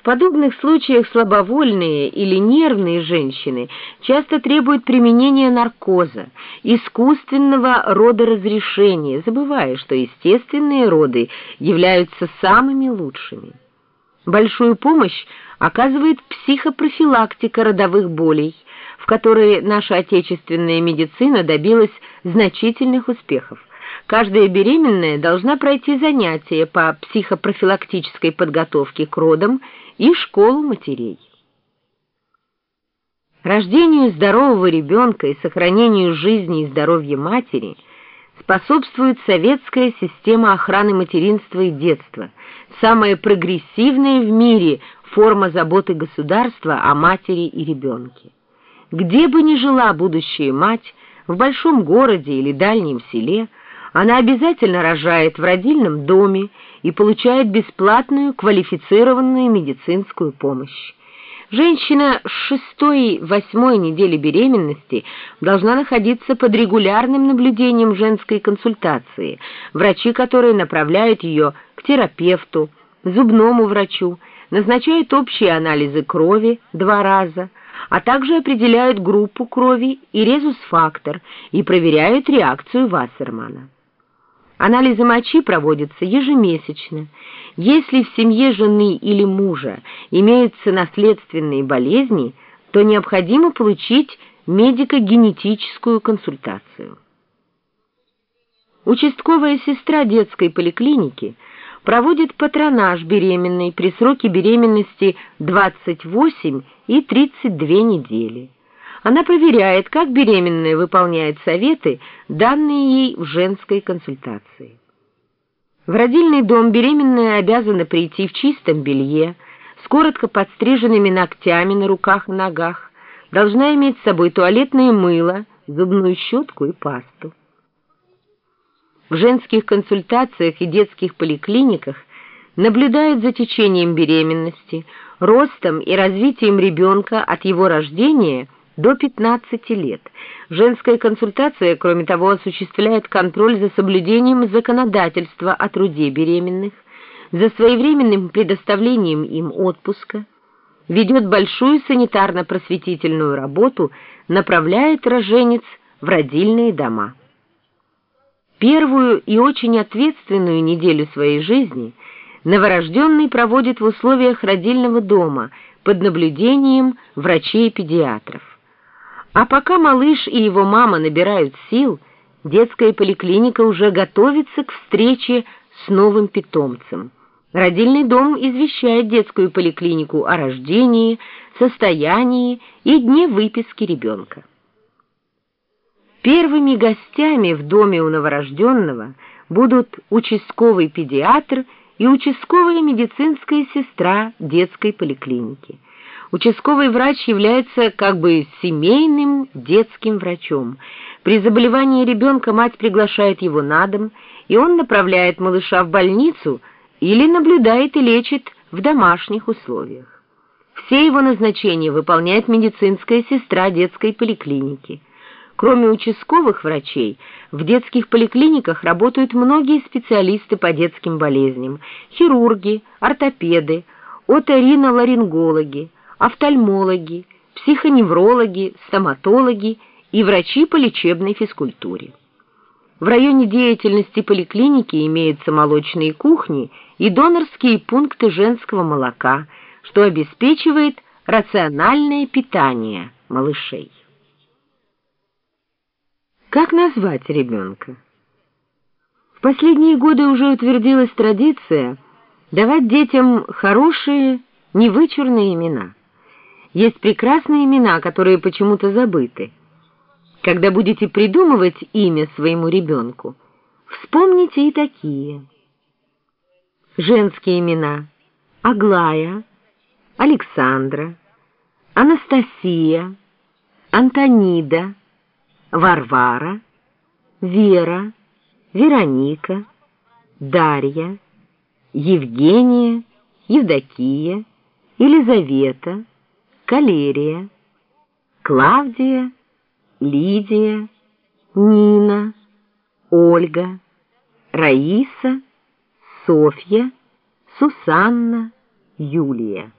В подобных случаях слабовольные или нервные женщины часто требуют применения наркоза, искусственного родоразрешения, забывая, что естественные роды являются самыми лучшими. Большую помощь оказывает психопрофилактика родовых болей, в которой наша отечественная медицина добилась значительных успехов. Каждая беременная должна пройти занятия по психопрофилактической подготовке к родам и школу матерей. Рождению здорового ребенка и сохранению жизни и здоровья матери способствует советская система охраны материнства и детства, самая прогрессивная в мире форма заботы государства о матери и ребенке. Где бы ни жила будущая мать, в большом городе или дальнем селе – она обязательно рожает в родильном доме и получает бесплатную квалифицированную медицинскую помощь. Женщина с шестой-восьмой недели беременности должна находиться под регулярным наблюдением женской консультации, врачи которые направляют ее к терапевту, зубному врачу, назначают общие анализы крови два раза, а также определяют группу крови и резус-фактор и проверяют реакцию Вассермана. Анализы мочи проводятся ежемесячно. Если в семье жены или мужа имеются наследственные болезни, то необходимо получить медико-генетическую консультацию. Участковая сестра детской поликлиники проводит патронаж беременной при сроке беременности 28 и 32 недели. Она проверяет, как беременная выполняет советы, данные ей в женской консультации. В родильный дом беременная обязана прийти в чистом белье, с коротко подстриженными ногтями на руках и ногах, должна иметь с собой туалетное мыло, зубную щетку и пасту. В женских консультациях и детских поликлиниках наблюдают за течением беременности, ростом и развитием ребенка от его рождения – до 15 лет. Женская консультация, кроме того, осуществляет контроль за соблюдением законодательства о труде беременных, за своевременным предоставлением им отпуска, ведет большую санитарно-просветительную работу, направляет роженец в родильные дома. Первую и очень ответственную неделю своей жизни новорожденный проводит в условиях родильного дома под наблюдением врачей-педиатров. А пока малыш и его мама набирают сил, детская поликлиника уже готовится к встрече с новым питомцем. Родильный дом извещает детскую поликлинику о рождении, состоянии и дне выписки ребенка. Первыми гостями в доме у новорожденного будут участковый педиатр и участковая медицинская сестра детской поликлиники – Участковый врач является как бы семейным детским врачом. При заболевании ребенка мать приглашает его на дом, и он направляет малыша в больницу или наблюдает и лечит в домашних условиях. Все его назначения выполняет медицинская сестра детской поликлиники. Кроме участковых врачей, в детских поликлиниках работают многие специалисты по детским болезням, хирурги, ортопеды, оториноларингологи, офтальмологи, психоневрологи, стоматологи и врачи по лечебной физкультуре. В районе деятельности поликлиники имеются молочные кухни и донорские пункты женского молока, что обеспечивает рациональное питание малышей. Как назвать ребенка? В последние годы уже утвердилась традиция давать детям хорошие, невычурные имена. Есть прекрасные имена, которые почему-то забыты. Когда будете придумывать имя своему ребенку, вспомните и такие. Женские имена. Аглая, Александра, Анастасия, Антонида, Варвара, Вера, Вероника, Дарья, Евгения, Евдокия, Елизавета, Калерия, Клавдия, Лидия, Нина, Ольга, Раиса, Софья, Сусанна, Юлия.